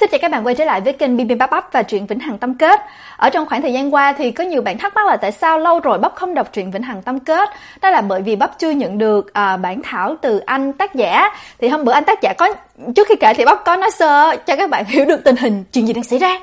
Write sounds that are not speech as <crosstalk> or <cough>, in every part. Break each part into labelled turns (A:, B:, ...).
A: Xin chào các bạn quay trở lại với kênh Bim Bắp Bắp và truyện Vĩnh Hằng Tâm Kết. Ở trong khoảng thời gian qua thì có nhiều bạn thắc mắc là tại sao lâu rồi Bắp không đọc truyện Vĩnh Hằng Tâm Kết. Đó là bởi vì Bắp chưa nhận được à, bản thảo từ anh tác giả. Thì hôm bữa anh tác giả có trước khi kể thì Bắp có nói sơ cho các bạn hiểu được tình hình chuyện gì đang xảy ra.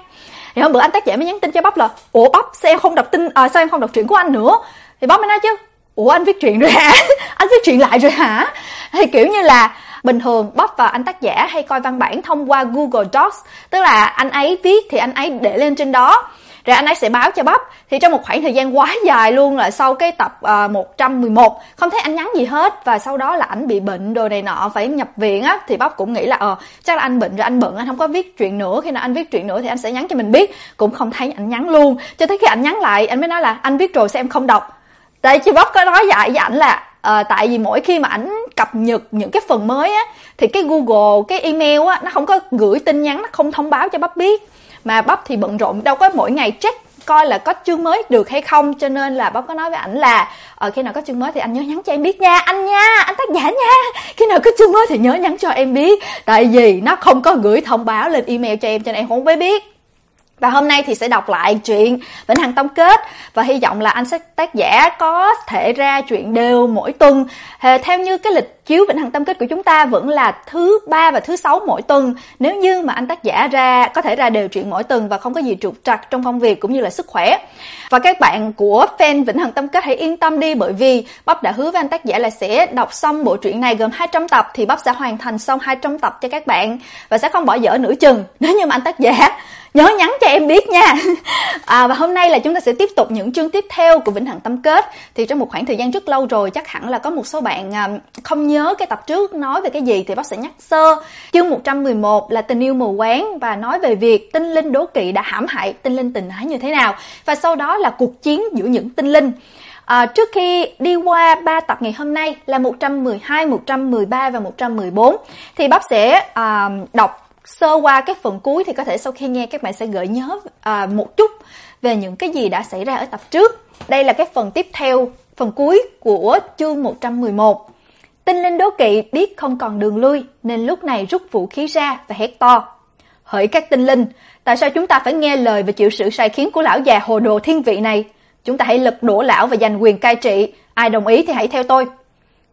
A: Thì hôm bữa anh tác giả mới nhắn tin cho Bắp là "Ủa Bắp, sao em không đọc tin à, sao em không đọc truyện của anh nữa?" Thì Bắp mới nói chứ "Ủa anh viết truyện rồi hả? <laughs> anh viết truyện lại rồi hả?" Thì kiểu như là Bình thường bóp và anh tác giả hay coi văn bản thông qua Google Docs, tức là anh ấy viết thì anh ấy để lên trên đó rồi anh ấy sẽ báo cho Bob. Thì trong một khoảng thời gian quá dài luôn là sau cái tập à, uh, 111 không thấy anh nhắn gì hết và sau đó là anh bị bệnh đồ này nọ phải nhập viện á thì Bob cũng nghĩ là ờ chắc là anh bệnh rồi anh bận anh không có viết chuyện nữa, khi nào anh viết chuyện nữa thì anh sẽ nhắn cho mình biết. Cũng không thấy anh nhắn luôn. Cho tới khi anh nhắn lại anh mới nói là anh viết rồi sao em không đọc. Tại chị Bob có nói dạy với ảnh là à, tại vì mỗi khi mà ảnh cập nhật những cái phần mới á thì cái Google cái email á nó không có gửi tin nhắn nó không thông báo cho bắp biết. Mà bắp thì bận rộn đâu có mỗi ngày check coi là có chương mới được hay không. Cho nên là bắp có nói với ảnh là ở ờ, khi nào có chương mới thì anh nhớ nhắn cho em biết nha. Anh nha anh tác giả nha. Khi nào có chương mới thì nhớ nhắn cho em biết. Tại vì nó không có gửi thông báo lên email cho em cho nên em không biết và hôm nay thì sẽ đọc lại chuyện Vĩnh Hằng Tông Kết và hy vọng là anh sẽ tác giả có thể ra chuyện đều mỗi tuần. Ờ, theo như cái lịch chiếu Vĩnh Hằng Tông Kết của chúng ta, vẫn là thứ ba và thứ sáu mỗi tuần. Nếu như mà anh tác giả ra, có thể ra đều chuyện mỗi tuần và không có gì trục trặc trong công việc cũng như là sức khỏe. Và các bạn của fan Vĩnh Hằng Tông Kết hãy yên tâm đi, bởi vì Bắp đã hứa với anh tác giả là sẽ đọc xong bộ truyện này gồm 200 tập thì Bắp sẽ hoàn thành xong 200 tập cho các bạn và sẽ không bỏ dở nửa chừng. Nếu như mà anh tác giả nhớ nhắn cho em biết nha. <laughs> À, và hôm nay là chúng ta sẽ tiếp tục những chương tiếp theo của vĩnh hằng tâm kết. Thì trong một khoảng thời gian rất lâu rồi chắc hẳn là có một số bạn à, không nhớ cái tập trước nói về cái gì thì bác sẽ nhắc sơ. Chương 111 là tình yêu mù quáng và nói về việc tinh linh đố kỵ đã hãm hại tinh linh tình ái như thế nào. Và sau đó là cuộc chiến giữa những tinh linh. À, trước khi đi qua ba tập ngày hôm nay là 112, 113 và 114 thì bác sẽ à, đọc sơ qua cái phần cuối thì có thể sau khi nghe các bạn sẽ gợi nhớ à, một chút về những cái gì đã xảy ra ở tập trước. Đây là cái phần tiếp theo, phần cuối của chương 111. Tinh linh đố kỵ biết không còn đường lui nên lúc này rút vũ khí ra và hét to. Hỡi các tinh linh, tại sao chúng ta phải nghe lời và chịu sự sai khiến của lão già hồ đồ thiên vị này? Chúng ta hãy lật đổ lão và giành quyền cai trị, ai đồng ý thì hãy theo tôi.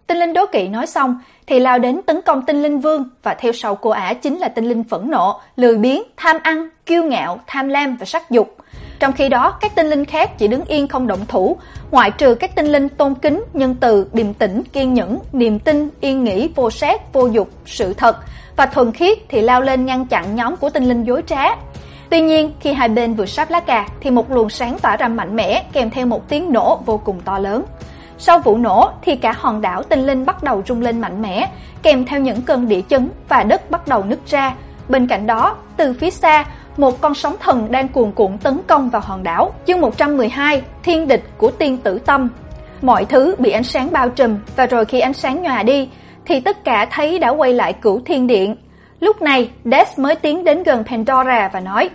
A: Tinh linh đố kỵ nói xong thì lao đến tấn công tinh linh vương và theo sau cô ả chính là tinh linh phẫn nộ, lười biếng, tham ăn, kiêu ngạo, tham lam và sắc dục. Trong khi đó, các tinh linh khác chỉ đứng yên không động thủ, ngoại trừ các tinh linh tôn kính, nhân từ, điềm tĩnh, kiên nhẫn, niềm tin, yên nghĩ, vô sát, vô dục, sự thật và thuần khiết thì lao lên ngăn chặn nhóm của tinh linh dối trá. Tuy nhiên, khi hai bên vừa sắp lá cà thì một luồng sáng tỏa ra mạnh mẽ kèm theo một tiếng nổ vô cùng to lớn. Sau vụ nổ thì cả hòn đảo Tinh Linh bắt đầu rung lên mạnh mẽ, kèm theo những cơn địa chấn và đất bắt đầu nứt ra. Bên cạnh đó, từ phía xa, một con sóng thần đang cuồn cuộn tấn công vào hòn đảo. Chương 112: Thiên địch của tiên tử tâm. Mọi thứ bị ánh sáng bao trùm và rồi khi ánh sáng nhòa đi thì tất cả thấy đã quay lại Cửu Thiên Điện. Lúc này, Des mới tiến đến gần Pandora và nói: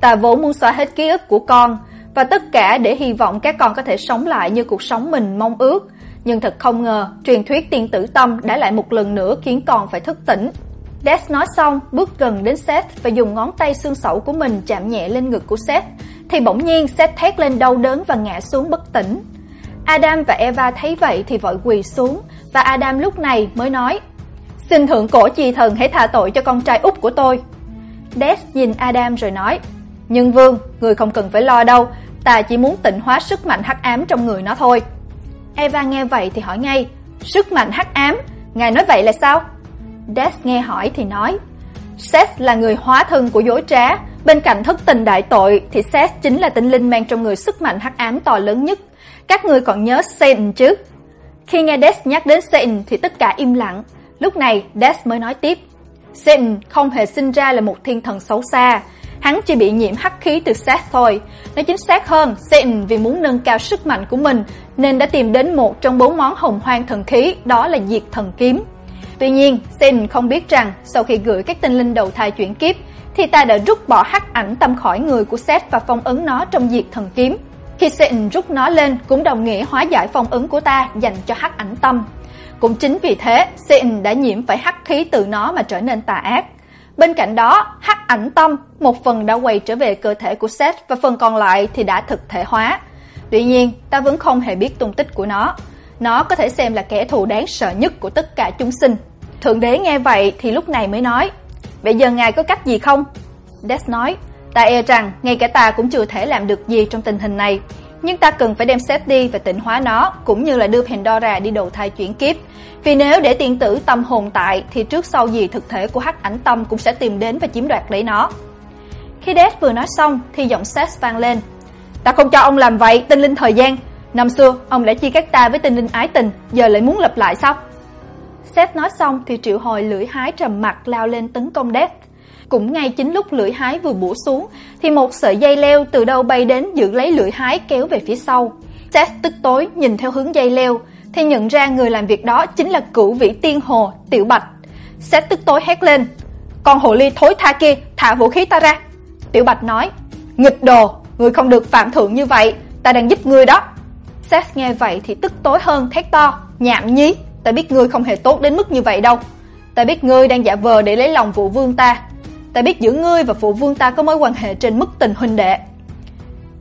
A: "Ta vốn muốn xóa hết ký ức của con, và tất cả để hy vọng các con có thể sống lại như cuộc sống mình mong ước. Nhưng thật không ngờ, truyền thuyết tiên tử tâm đã lại một lần nữa khiến con phải thức tỉnh. Des nói xong, bước gần đến Seth và dùng ngón tay xương sẩu của mình chạm nhẹ lên ngực của Seth, thì bỗng nhiên Seth thét lên đau đớn và ngã xuống bất tỉnh. Adam và Eva thấy vậy thì vội quỳ xuống, và Adam lúc này mới nói: "Xin thượng cổ chi thần hãy tha tội cho con trai út của tôi." Des nhìn Adam rồi nói: "Nhưng Vương, người không cần phải lo đâu, ta chỉ muốn tịnh hóa sức mạnh hắc ám trong người nó thôi." Eva nghe vậy thì hỏi ngay, "Sức mạnh hắc ám? Ngài nói vậy là sao?" Des nghe hỏi thì nói, Seth là người hóa thân của dối trá, bên cạnh thất tình đại tội thì Seth chính là tinh linh mang trong người sức mạnh hắc ám to lớn nhất. Các người còn nhớ Satan chứ? Khi nghe Des nhắc đến Satan thì tất cả im lặng. Lúc này Des mới nói tiếp, Satan không hề sinh ra là một thiên thần xấu xa, hắn chỉ bị nhiễm hắc khí từ Seth thôi. Nói chính xác hơn, Satan vì muốn nâng cao sức mạnh của mình nên đã tìm đến một trong bốn món hồng hoang thần khí, đó là Diệt Thần Kiếm. Tuy nhiên, Satan không biết rằng sau khi gửi các tinh linh đầu thai chuyển kiếp thì ta đã rút bỏ hắc ảnh tâm khỏi người của Seth và phong ấn nó trong Diệt Thần Kiếm. Khi Satan rút nó lên cũng đồng nghĩa hóa giải phong ấn của ta dành cho hắc ảnh tâm. Cũng chính vì thế, Satan đã nhiễm phải hắc khí từ nó mà trở nên tà ác. Bên cạnh đó, hắc ảnh tâm, một phần đã quay trở về cơ thể của Seth và phần còn lại thì đã thực thể hóa. Tuy nhiên, ta vẫn không hề biết tung tích của nó. Nó có thể xem là kẻ thù đáng sợ nhất của tất cả chúng sinh. Thượng đế nghe vậy thì lúc này mới nói: "Bây giờ ngài có cách gì không?" Death nói: "Ta e rằng ngay cả ta cũng chưa thể làm được gì trong tình hình này, nhưng ta cần phải đem Seth đi và tịnh hóa nó, cũng như là đưa Pandora đi đầu thai chuyển kiếp. Vì nếu để tiên tử tâm hồn tại thì trước sau gì thực thể của Hắc Ảnh Tâm cũng sẽ tìm đến và chiếm đoạt lấy nó." Khi Death vừa nói xong thì giọng Seth vang lên: "Ta không cho ông làm vậy, tinh linh thời gian. Năm xưa ông đã chia cắt ta với tinh linh ái tình, giờ lại muốn lập lại sao?" Seth nói xong thì triệu hồi lưỡi hái trầm mặt lao lên tấn công Death. Cũng ngay chính lúc lưỡi hái vừa bổ xuống thì một sợi dây leo từ đâu bay đến giữ lấy lưỡi hái kéo về phía sau. Seth tức tối nhìn theo hướng dây leo thì nhận ra người làm việc đó chính là cửu vĩ tiên hồ Tiểu Bạch. Seth tức tối hét lên: "Con hồ ly thối tha kia, thả vũ khí ta ra!" Tiểu Bạch nói: "Nghịch đồ, người không được phạm thượng như vậy, ta đang giúp ngươi đó." Seth nghe vậy thì tức tối hơn thét to: "Nhảm nhí, ta biết ngươi không hề tốt đến mức như vậy đâu. Ta biết ngươi đang giả vờ để lấy lòng vũ vương ta. Ta biết giữa ngươi và phụ vương ta có mối quan hệ trên mức tình huynh đệ."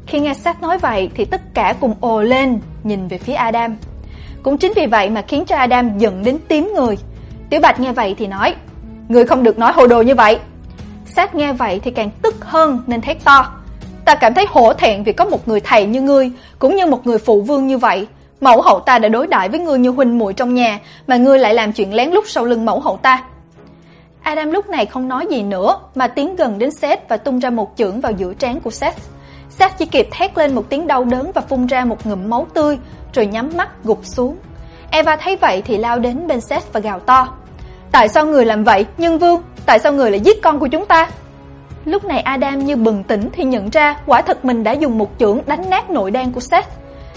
A: Khi nghe sát nói vậy thì tất cả cùng ồ lên, nhìn về phía Adam. Cũng chính vì vậy mà khiến cho Adam giận đến tím người. Tiểu Bạch nghe vậy thì nói: "Ngươi không được nói hồ đồ như vậy." Sát nghe vậy thì càng tức hơn nên thét to: "Ta cảm thấy hổ thẹn vì có một người thầy như ngươi, cũng như một người phụ vương như vậy." Mẫu hậu ta đã đối đãi với ngươi như huynh muội trong nhà, mà ngươi lại làm chuyện lén lút sau lưng mẫu hậu ta. Adam lúc này không nói gì nữa, mà tiến gần đến Seth và tung ra một chưởng vào giữa trán của Seth. Seth chỉ kịp thét lên một tiếng đau đớn và phun ra một ngụm máu tươi, rồi nhắm mắt gục xuống. Eva thấy vậy thì lao đến bên Seth và gào to: "Tại sao người làm vậy, Nhân Vương? Tại sao người lại giết con của chúng ta?" Lúc này Adam như bừng tỉnh thì nhận ra quả thật mình đã dùng một chưởng đánh nát nội đan của Seth.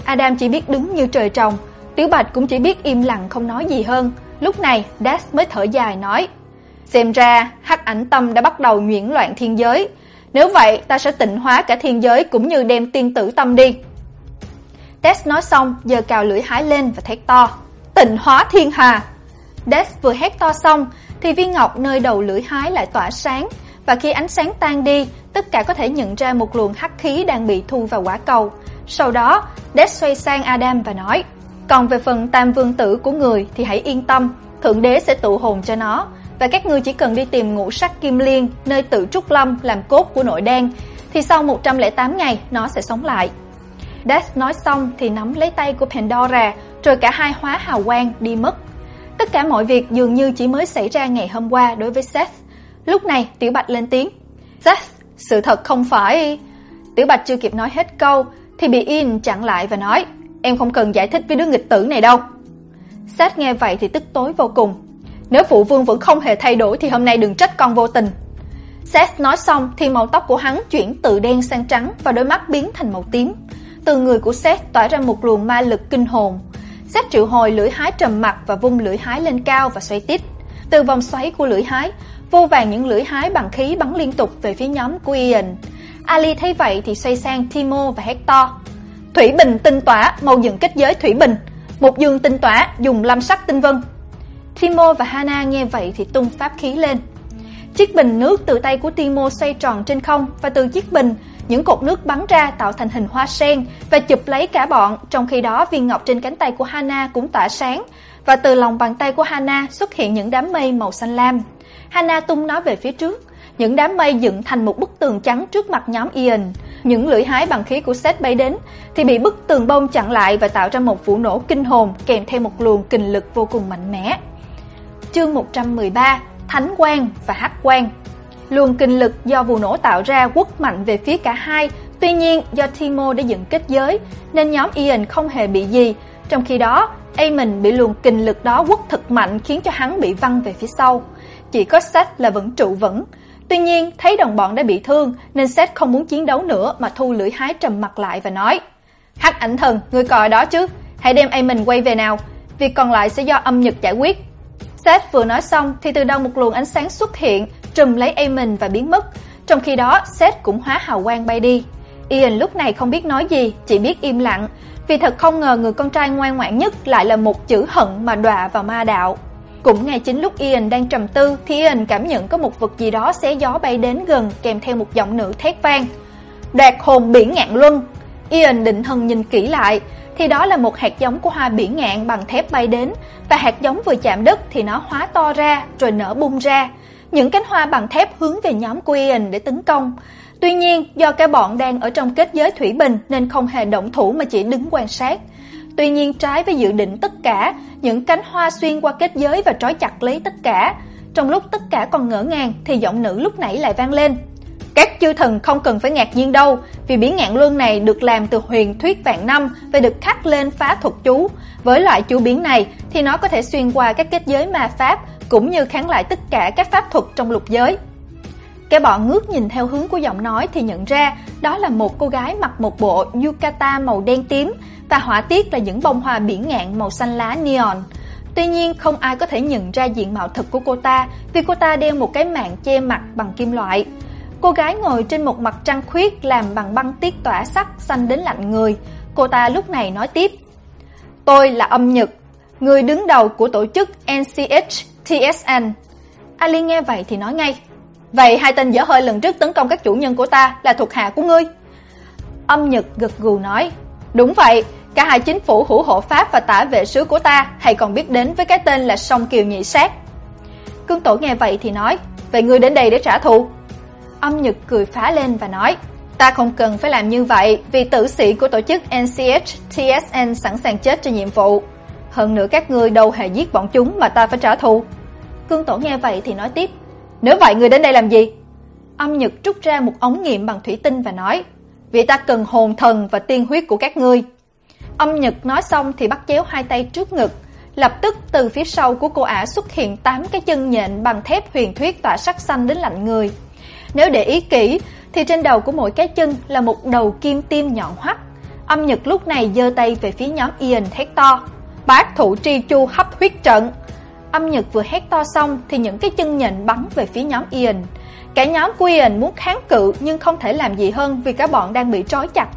A: Adam chỉ biết đứng như trời trồng, Tiểu Bạch cũng chỉ biết im lặng không nói gì hơn. Lúc này, Das mới thở dài nói: "Xem ra, Hắc Ảnh Tâm đã bắt đầu nhuyễn loạn thiên giới, nếu vậy ta sẽ tịnh hóa cả thiên giới cũng như đem tiên tử tâm đi." des nói xong, giơ cào lưỡi hái lên và thét to: "Tịnh hóa thiên hà!" des vừa hét to xong thì viên ngọc nơi đầu lưỡi hái lại tỏa sáng, và khi ánh sáng tan đi, tất cả có thể nhận ra một luồng hắc khí đang bị thu vào quả cầu. Sau đó, des xoay sang Adam và nói: "Còn về phần Tam Vương tử của người thì hãy yên tâm, thượng đế sẽ tụ hồn cho nó, và các ngươi chỉ cần đi tìm ngũ sắc kim liên nơi tự trúc lâm làm cốt của nội đan, thì sau 108 ngày nó sẽ sống lại." Death nói xong thì nắm lấy tay của Pandora, rồi cả hai hóa hào quang đi mất. Tất cả mọi việc dường như chỉ mới xảy ra ngày hôm qua đối với Seth. Lúc này, Tiểu Bạch lên tiếng: "Seth, sự thật không phải..." Tiểu Bạch chưa kịp nói hết câu thì bị Ian chặn lại và nói: "Em không cần giải thích với đứa nghịch tử này đâu." Seth nghe vậy thì tức tối vô cùng. Nếu phụ vương vẫn không hề thay đổi thì hôm nay đừng trách con vô tình. Seth nói xong thì màu tóc của hắn chuyển từ đen sang trắng và đôi mắt biến thành màu tím. Từ người của Seth tỏa ra một luồng ma lực kinh hồn. Seth triệu hồi lưỡi hái trầm mặc và vung lưỡi hái lên cao và xoay tít. Từ vòng xoáy của lưỡi hái, vô vàng những lưỡi hái bằng khí bắn liên tục về phía nhóm của Ian. Ali thấy vậy thì xoay sang Timo và Hector. "Thủy bình tinh tỏa, mau dựng kết giới thủy bình, một dương tinh tỏa, dùng lam sắc tinh vân." Timo và Hana nghe vậy thì tung pháp khí lên. Chiếc bình nước từ tay của Timo xoay tròn trên không và từ chiếc bình, những cột nước bắn ra tạo thành hình hoa sen và chụp lấy cả bọn, trong khi đó viên ngọc trên cánh tay của Hana cũng tỏa sáng và từ lòng bàn tay của Hana xuất hiện những đám mây màu xanh lam. Hana tung nó về phía trước, những đám mây dựng thành một bức tường trắng trước mặt nhóm Ian. Những lưỡi hái bằng khí của Seth bay đến thì bị bức tường bông chặn lại và tạo ra một vụ nổ kinh hồn kèm theo một luồng kình lực vô cùng mạnh mẽ. Chương 113: Thánh quang và Hắc quang. Luồng kinh lực do vụ nổ tạo ra quất mạnh về phía cả hai, tuy nhiên do Timo đã dựng kết giới nên nhóm Ian không hề bị gì, trong khi đó Aemon bị luồng kinh lực đó quất thật mạnh khiến cho hắn bị văng về phía sau. Chỉ có Seth là vẫn trụ vững, Tuy nhiên, thấy đồng bọn đã bị thương nên Seth không muốn chiến đấu nữa mà thu lưỡi hái trầm mặt lại và nói: "Hắc ảnh thần, ngươi coi đó chứ, hãy đem Aemon quay về nào, việc còn lại sẽ do âm nhật giải quyết." Seth vừa nói xong thì từ đâu một luồng ánh sáng xuất hiện, trùm lấy Eamon và biến mất. Trong khi đó, Seth cũng hóa hào quang bay đi. Ian lúc này không biết nói gì, chỉ biết im lặng, vì thật không ngờ người con trai ngoan ngoãn nhất lại là một chữ hận mà đọa vào ma đạo. Cũng ngay chính lúc Ian đang trầm tư thì Ian cảm nhận có một vật gì đó xé gió bay đến gần kèm theo một giọng nữ thét vang. Đoạt hồn biển ngạn luân. Ian định thần nhìn kỹ lại thì đó là một hạt giống của hoa biển ngạn bằng thép bay đến và hạt giống vừa chạm đất thì nó hóa to ra rồi nở bung ra. Những cánh hoa bằng thép hướng về nhóm của Ian để tấn công. Tuy nhiên, do cả bọn đang ở trong kết giới thủy bình nên không hề động thủ mà chỉ đứng quan sát. Tuy nhiên trái với dự định tất cả, những cánh hoa xuyên qua kết giới và trói chặt lấy tất cả. Trong lúc tất cả còn ngỡ ngàng thì giọng nữ lúc nãy lại vang lên. Các chư thần không cần phải ngạc nhiên đâu, vì biển ngạn luân này được làm từ huyền thuyết vạn năm và được khắc lên phá thuật chú. Với loại chú biến này thì nó có thể xuyên qua các kết giới ma pháp cũng như kháng lại tất cả các pháp thuật trong lục giới. Cái bọn ngước nhìn theo hướng của giọng nói thì nhận ra đó là một cô gái mặc một bộ yukata màu đen tím và họa tiết là những bông hoa biển ngạn màu xanh lá neon. Tuy nhiên không ai có thể nhận ra diện mạo thật của cô ta vì cô ta đeo một cái mạng che mặt bằng kim loại. Cô gái ngồi trên một mặt trăng khuyết làm bằng băng tiết tỏa sắc xanh đến lạnh người. Cô ta lúc này nói tiếp: "Tôi là Âm Nhật, người đứng đầu của tổ chức NCH TSN." Ali nghe vậy thì nói ngay: "Vậy hai tên dở hơi lần trước tấn công các chủ nhân của ta là thuộc hạ của ngươi?" Âm Nhật gật gù nói: "Đúng vậy, cả hai chính phủ hữu hộ pháp và tả vệ sứ của ta hay còn biết đến với cái tên là Song Kiều Nhị Sát." Cương Tổ nghe vậy thì nói: "Vậy ngươi đến đây để trả thù?" Âm Nhật cười phá lên và nói: "Ta không cần phải làm như vậy, vì tử sĩ của tổ chức NCH TSN sẵn sàng chết cho nhiệm vụ. Hơn nữa các ngươi đâu hề giết bọn chúng mà ta phải trả thù." Cương Tổ nghe vậy thì nói tiếp: "Nếu vậy ngươi đến đây làm gì?" Âm Nhật rút ra một ống nghiệm bằng thủy tinh và nói: "Vì ta cần hồn thần và tiên huyết của các ngươi." Âm Nhật nói xong thì bắt chéo hai tay trước ngực, lập tức từ phía sau của cô ả xuất hiện tám cái chân nhện bằng thép huyền thuyết tỏa sắc xanh đến lạnh người. Nếu để ý kỹ, thì trên đầu của mỗi cái chân là một đầu kim tiêm nhọn hoắt. Âm Nhật lúc này giơ tay về phía nhóm Ian hét to: bát thủ tri chu hấp huyết trận!" Âm Nhật vừa hét to xong thì những cái chân nhện bắn về phía nhóm Ian. Cả nhóm của Ian muốn kháng cự nhưng không thể làm gì hơn vì cả bọn đang bị trói chặt.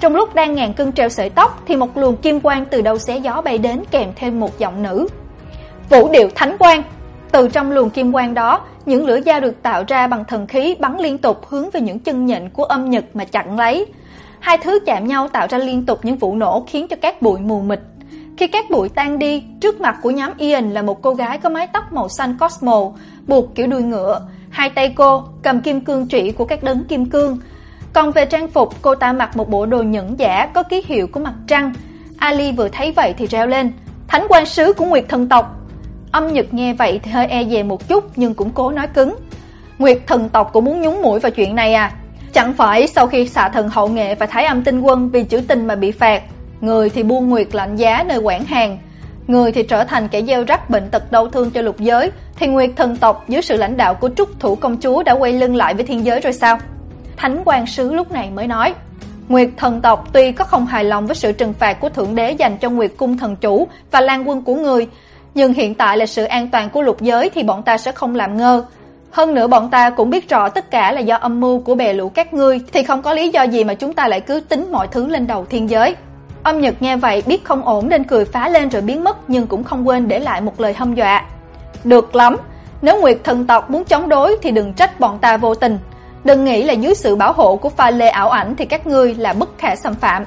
A: Trong lúc đang ngàn cân treo sợi tóc thì một luồng kim quang từ đâu xé gió bay đến kèm thêm một giọng nữ. Vũ điệu thánh quang. Từ trong luồng kim quang đó, những lửa dao được tạo ra bằng thần khí bắn liên tục hướng về những chân nhện của âm nhật mà chặn lấy. Hai thứ chạm nhau tạo ra liên tục những vụ nổ khiến cho các bụi mù mịt. Khi các bụi tan đi, trước mặt của nhóm Ian là một cô gái có mái tóc màu xanh Cosmo, buộc kiểu đuôi ngựa. Hai tay cô cầm kim cương trụy của các đấng kim cương. Còn về trang phục, cô ta mặc một bộ đồ nhẫn giả có ký hiệu của mặt trăng. Ali vừa thấy vậy thì reo lên, "Thánh quan sứ của Nguyệt thần tộc!" Âm Nhật nghe vậy thì hơi e dè một chút nhưng cũng cố nói cứng. Nguyệt thần tộc cũng muốn nhúng mũi vào chuyện này à? Chẳng phải sau khi xạ thần hậu nghệ và thái âm tinh quân vì chữ tình mà bị phạt, người thì buôn nguyệt lạnh giá nơi quản hàng, người thì trở thành kẻ gieo rắc bệnh tật đau thương cho lục giới, thì Nguyệt thần tộc dưới sự lãnh đạo của Trúc Thủ công chúa đã quay lưng lại với thiên giới rồi sao? Thánh quan sứ lúc này mới nói, Nguyệt thần tộc tuy có không hài lòng với sự trừng phạt của thượng đế dành cho Nguyệt cung thần chủ và lan quân của người, nhưng hiện tại là sự an toàn của lục giới thì bọn ta sẽ không làm ngơ. Hơn nữa bọn ta cũng biết rõ tất cả là do âm mưu của bè lũ các ngươi, thì không có lý do gì mà chúng ta lại cứ tính mọi thứ lên đầu thiên giới. Âm Nhật nghe vậy biết không ổn nên cười phá lên rồi biến mất nhưng cũng không quên để lại một lời hâm dọa. Được lắm, nếu Nguyệt thần tộc muốn chống đối thì đừng trách bọn ta vô tình. Đừng nghĩ là dưới sự bảo hộ của pha lê ảo ảnh thì các ngươi là bất khả xâm phạm.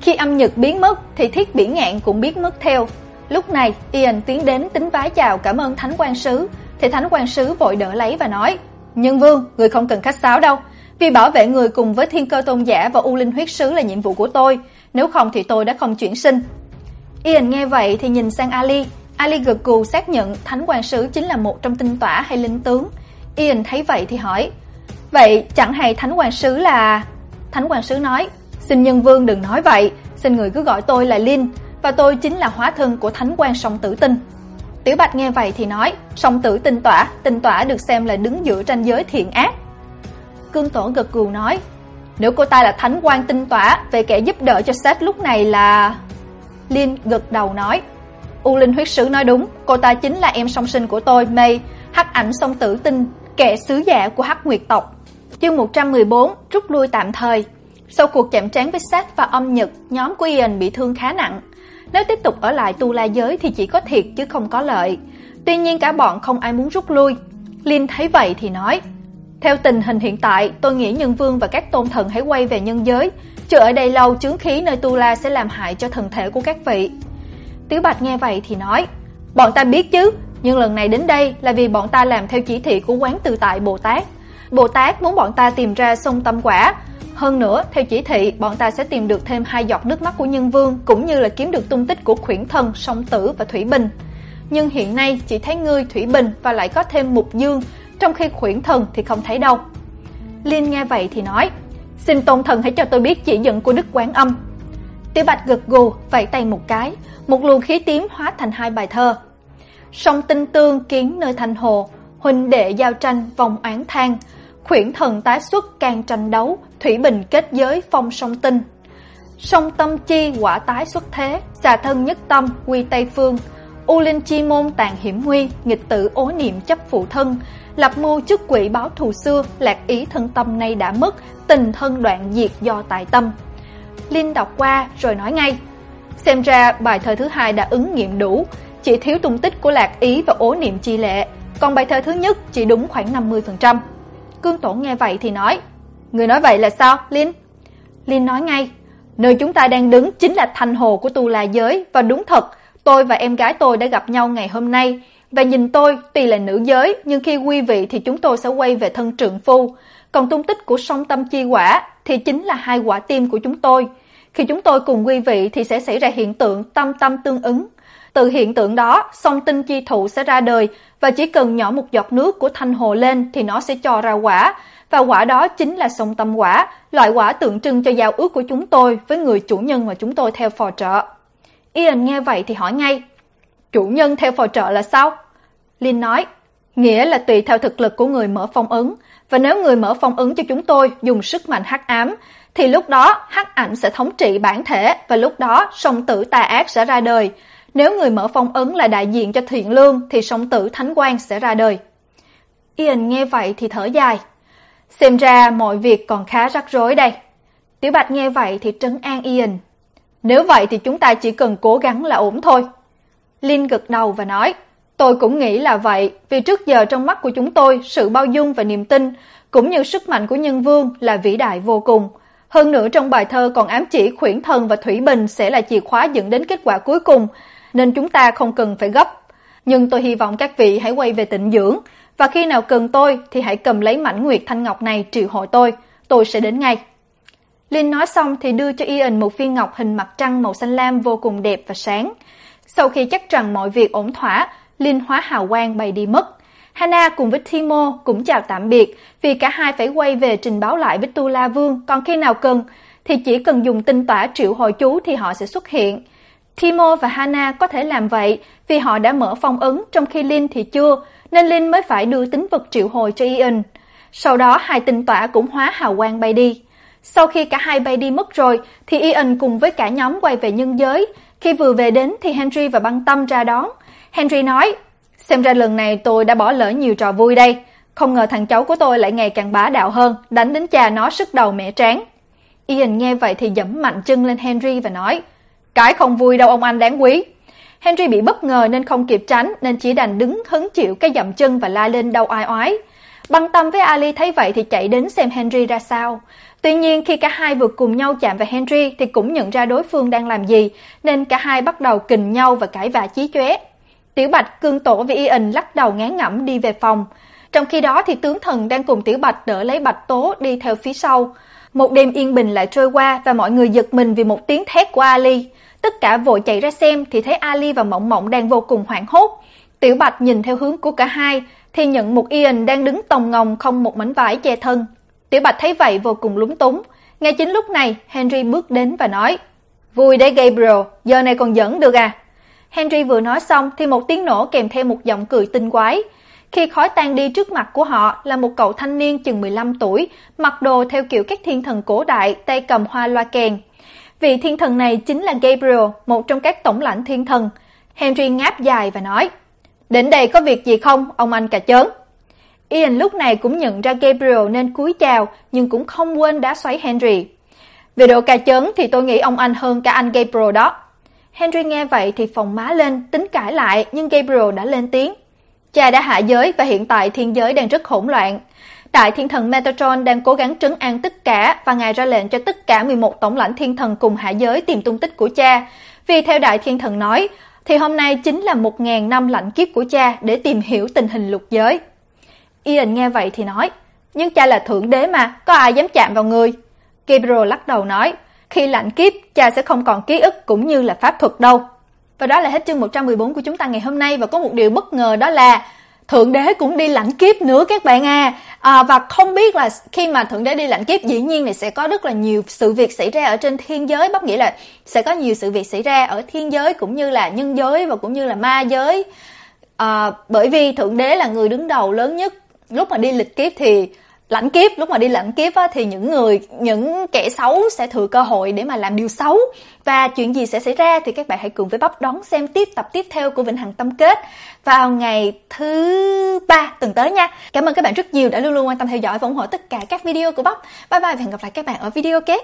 A: Khi âm nhật biến mất thì thiết biển ngạn cũng biến mất theo. Lúc này, Ian tiến đến tính vái chào cảm ơn Thánh quan sứ, thì Thánh quan sứ vội đỡ lấy và nói: "Nhân Vương, người không cần khách sáo đâu, vì bảo vệ người cùng với Thiên Cơ Tôn giả và U Linh huyết sứ là nhiệm vụ của tôi, nếu không thì tôi đã không chuyển sinh." Ian nghe vậy thì nhìn sang Ali, Ali gật gù xác nhận Thánh quan sứ chính là một trong tinh tỏa hay linh tướng. Ian thấy vậy thì hỏi: "Vậy chẳng hay Thánh quan sứ là?" Thánh quan sứ nói: "Xin Nhân Vương đừng nói vậy, xin người cứ gọi tôi là Linh." Và tôi chính là hóa thân của thánh quan song tử tinh. Tiểu Bạch nghe vậy thì nói, song tử tinh tỏa, tinh tỏa được xem là đứng giữa ranh giới thiện ác. Cương Tổ gật gù nói, nếu cô ta là thánh quan tinh tỏa, về kẻ giúp đỡ cho Seth lúc này là... Liên gật đầu nói, U Linh huyết sứ nói đúng, cô ta chính là em song sinh của tôi, May, hắc ảnh song tử tinh, kẻ sứ giả của hắc nguyệt tộc. Chương 114, rút lui tạm thời. Sau cuộc chạm trán với Seth và âm nhật, nhóm của Ian bị thương khá nặng. Nếu tiếp tục ở lại tu la giới thì chỉ có thiệt chứ không có lợi. Tuy nhiên cả bọn không ai muốn rút lui. Lin thấy vậy thì nói: "Theo tình hình hiện tại, tôi nghĩ nhân vương và các tôn thần hãy quay về nhân giới, chứ ở đây lâu chướng khí nơi Tu La sẽ làm hại cho thần thể của các vị." Tiểu Bạch nghe vậy thì nói: "Bọn ta biết chứ, nhưng lần này đến đây là vì bọn ta làm theo chỉ thị của quán Từ Tại Bồ Tát. Bồ Tát muốn bọn ta tìm ra sông Tâm Quả, hơn nữa, theo chỉ thị, bọn ta sẽ tìm được thêm hai giọt nước mắt của Nhân Vương cũng như là kiếm được tung tích của Khuyển Thần, Song Tử và Thủy Bình. Nhưng hiện nay chỉ thấy ngươi Thủy Bình và lại có thêm Mục Dương, trong khi Khuyển Thần thì không thấy đâu. Liên nghe vậy thì nói: "Xin Tôn thần hãy cho tôi biết chỉ dẫn của Đức Quán Âm." Tiểu Bạch gật gù, vẫy tay một cái, một luồng khí tím hóa thành hai bài thơ. song tinh tương kiến nơi thành hồ, huynh đệ giao tranh vòng oán than, khuyển thần tái xuất càng tranh đấu, thủy bình kết giới phong sông tinh. Sông tâm chi quả tái xuất thế, xà thân nhất tâm quy tây phương. U linh chi môn tàn hiểm nguy, nghịch tử ố niệm chấp phụ thân, lập mưu chức quỷ báo thù xưa, lạc ý thân tâm nay đã mất, tình thân đoạn diệt do tại tâm. Linh đọc qua rồi nói ngay. Xem ra bài thơ thứ hai đã ứng nghiệm đủ, chỉ thiếu tung tích của lạc ý và ố niệm chi lệ, còn bài thơ thứ nhất chỉ đúng khoảng 50%. Cương Tổ nghe vậy thì nói, Người nói vậy là sao, Lin? Lin nói ngay, nơi chúng ta đang đứng chính là thành hồ của tu la giới và đúng thật, tôi và em gái tôi đã gặp nhau ngày hôm nay. Và nhìn tôi, tuy là nữ giới, nhưng khi quy vị thì chúng tôi sẽ quay về thân trượng phu. Còn tung tích của song tâm chi quả thì chính là hai quả tim của chúng tôi. Khi chúng tôi cùng quy vị thì sẽ xảy ra hiện tượng tâm tâm tương ứng. Từ hiện tượng đó, song tinh chi thụ sẽ ra đời và chỉ cần nhỏ một giọt nước của thanh hồ lên thì nó sẽ cho ra quả, và quả đó chính là sông tâm quả, loại quả tượng trưng cho giao ước của chúng tôi với người chủ nhân mà chúng tôi theo phò trợ. Ian nghe vậy thì hỏi ngay, chủ nhân theo phò trợ là sao? Lin nói, nghĩa là tùy theo thực lực của người mở phong ấn, và nếu người mở phong ấn cho chúng tôi dùng sức mạnh hắc ám, thì lúc đó hắc ảnh sẽ thống trị bản thể và lúc đó song tử tà ác sẽ ra đời, nếu người mở phong ấn là đại diện cho thiện lương thì song tử thánh quan sẽ ra đời. Ian nghe vậy thì thở dài. Xem ra mọi việc còn khá rắc rối đây. Tiểu Bạch nghe vậy thì trấn an Ian. Nếu vậy thì chúng ta chỉ cần cố gắng là ổn thôi. Linh gật đầu và nói, tôi cũng nghĩ là vậy, vì trước giờ trong mắt của chúng tôi, sự bao dung và niềm tin, cũng như sức mạnh của nhân vương là vĩ đại vô cùng. Hơn nữa trong bài thơ còn ám chỉ khuyển thần và thủy bình sẽ là chìa khóa dẫn đến kết quả cuối cùng, nên chúng ta không cần phải gấp. Nhưng tôi hy vọng các vị hãy quay về tịnh dưỡng, và khi nào cần tôi thì hãy cầm lấy mảnh nguyệt thanh ngọc này triệu hồi tôi, tôi sẽ đến ngay. Linh nói xong thì đưa cho Ian một viên ngọc hình mặt trăng màu xanh lam vô cùng đẹp và sáng. Sau khi chắc rằng mọi việc ổn thỏa, Linh hóa hào quang bay đi mất. hana cùng với Timo cũng chào tạm biệt vì cả hai phải quay về trình báo lại với Tu La Vương, còn khi nào cần thì chỉ cần dùng tinh tỏa triệu hồi chú thì họ sẽ xuất hiện. Timo và Hana có thể làm vậy vì họ đã mở phong ấn trong khi Lin thì chưa, nên Lin mới phải đưa tính vật triệu hồi cho Ian. Sau đó hai tinh tỏa cũng hóa hào quang bay đi. Sau khi cả hai bay đi mất rồi thì Ian cùng với cả nhóm quay về nhân giới. Khi vừa về đến thì Henry và băng tâm ra đón. Henry nói, xem ra lần này tôi đã bỏ lỡ nhiều trò vui đây. Không ngờ thằng cháu của tôi lại ngày càng bá đạo hơn, đánh đến cha nó sức đầu mẹ tráng. Ian nghe vậy thì giẫm mạnh chân lên Henry và nói, cái không vui đâu ông anh đáng quý. Henry bị bất ngờ nên không kịp tránh nên chỉ đành đứng hứng chịu cái dậm chân và la lên đau oai oái. Băng Tâm với Ali thấy vậy thì chạy đến xem Henry ra sao. Tuy nhiên khi cả hai vượt cùng nhau chạm vào Henry thì cũng nhận ra đối phương đang làm gì, nên cả hai bắt đầu kình nhau và cãi vã chí chóe. Tiểu Bạch, Cương Tổ với Ian lắc đầu ngán ngẩm đi về phòng. Trong khi đó thì tướng thần đang cùng Tiểu Bạch đỡ lấy Bạch Tố đi theo phía sau. Một đêm yên bình lại trôi qua và mọi người giật mình vì một tiếng thét của Ali. Tất cả vội chạy ra xem thì thấy Ali và Mộng Mộng đang vô cùng hoảng hốt. Tiểu Bạch nhìn theo hướng của cả hai thì nhận một Ian đang đứng tòng ngồng không một mảnh vải che thân. Tiểu Bạch thấy vậy vô cùng lúng túng. Ngay chính lúc này, Henry bước đến và nói: "Vui đấy Gabriel, giờ này còn dẫn được à?" Henry vừa nói xong thì một tiếng nổ kèm theo một giọng cười tinh quái. Khi khói tan đi trước mặt của họ là một cậu thanh niên chừng 15 tuổi, mặc đồ theo kiểu các thiên thần cổ đại, tay cầm hoa loa kèn. Vị thiên thần này chính là Gabriel, một trong các tổng lãnh thiên thần. Henry ngáp dài và nói, Đến đây có việc gì không, ông anh cà chớn? Ian lúc này cũng nhận ra Gabriel nên cúi chào, nhưng cũng không quên đá xoáy Henry. Về độ cà chớn thì tôi nghĩ ông anh hơn cả anh Gabriel đó. Henry nghe vậy thì phòng má lên, tính cãi lại, nhưng Gabriel đã lên tiếng. Cha đã hạ giới và hiện tại thiên giới đang rất hỗn loạn. Đại thiên thần Metatron đang cố gắng trấn an tất cả và ngài ra lệnh cho tất cả 11 tổng lãnh thiên thần cùng hạ giới tìm tung tích của cha. Vì theo đại thiên thần nói, thì hôm nay chính là 1000 năm lãnh kiếp của cha để tìm hiểu tình hình lục giới. Ian nghe vậy thì nói, nhưng cha là thượng đế mà, có ai dám chạm vào người? Gabriel lắc đầu nói, khi lãnh kiếp, cha sẽ không còn ký ức cũng như là pháp thuật đâu. Và đó là hết chương 114 của chúng ta ngày hôm nay và có một điều bất ngờ đó là thượng đế cũng đi lãnh kiếp nữa các bạn à. à và không biết là khi mà thượng đế đi lãnh kiếp dĩ nhiên thì sẽ có rất là nhiều sự việc xảy ra ở trên thiên giới. Bất nghĩa là sẽ có nhiều sự việc xảy ra ở thiên giới cũng như là nhân giới và cũng như là ma giới. À, bởi vì thượng đế là người đứng đầu lớn nhất. Lúc mà đi lịch kiếp thì lãnh kiếp lúc mà đi lãnh kiếp á, thì những người những kẻ xấu sẽ thừa cơ hội để mà làm điều xấu và chuyện gì sẽ xảy ra thì các bạn hãy cùng với bắp đón xem tiếp tập tiếp theo của Vĩnh Hằng Tâm Kết vào ngày thứ ba tuần tới nha. Cảm ơn các bạn rất nhiều đã luôn luôn quan tâm theo dõi và ủng hộ tất cả các video của bắp. Bye bye và hẹn gặp lại các bạn ở video kế.